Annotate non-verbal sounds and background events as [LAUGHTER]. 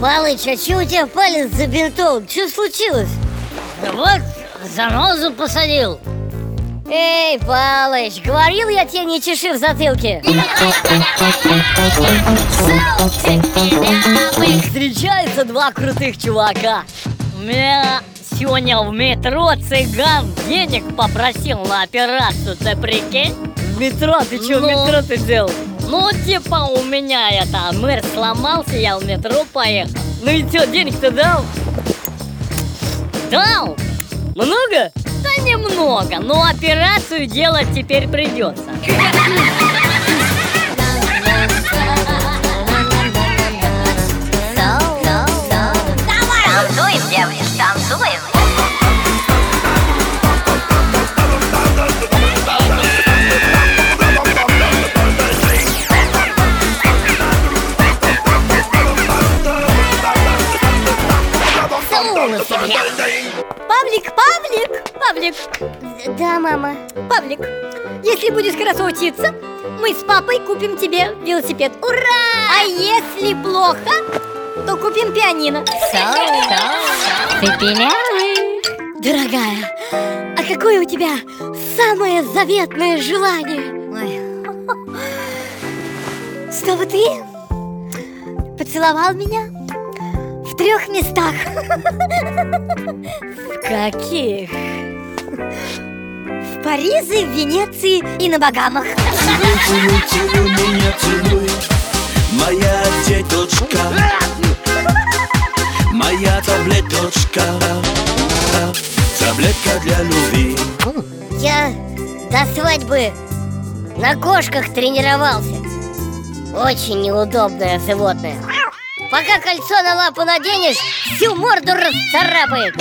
Палыч, а че у тебя палец забинтован? Что случилось? Да вот, занозу посадил Эй, Палыч, говорил я тебе не чеши в затылке Встречаются два крутых чувака меня сегодня в метро цыган денег попросил на операцию, ты прикинь? В метро, ты что в Ну. метро ты делал? Ну, типа у меня это, мэр сломался, я в метро поехал Ну и что, денег-то дал? Дал? Много? Да немного, но операцию делать теперь придется Павлик, Павлик, Павлик. Да, мама. Павлик, если будешь хорошо учиться Мы с папой купим тебе велосипед. Ура! А если плохо, то купим пианино. Ты пилявый? Дорогая, а какое у тебя самое заветное желание? Чтобы ты поцеловал меня трех местах. [LAUGHS] Каких? В Париже, в Венеции и на Багамах. Целуй, целуй меня, целуй Моя деточка Моя таблеточка. Таблетка для любви. Я до свадьбы на кошках тренировался. Очень неудобное животное Пока кольцо на лапу наденешь, всю морду расцарапает.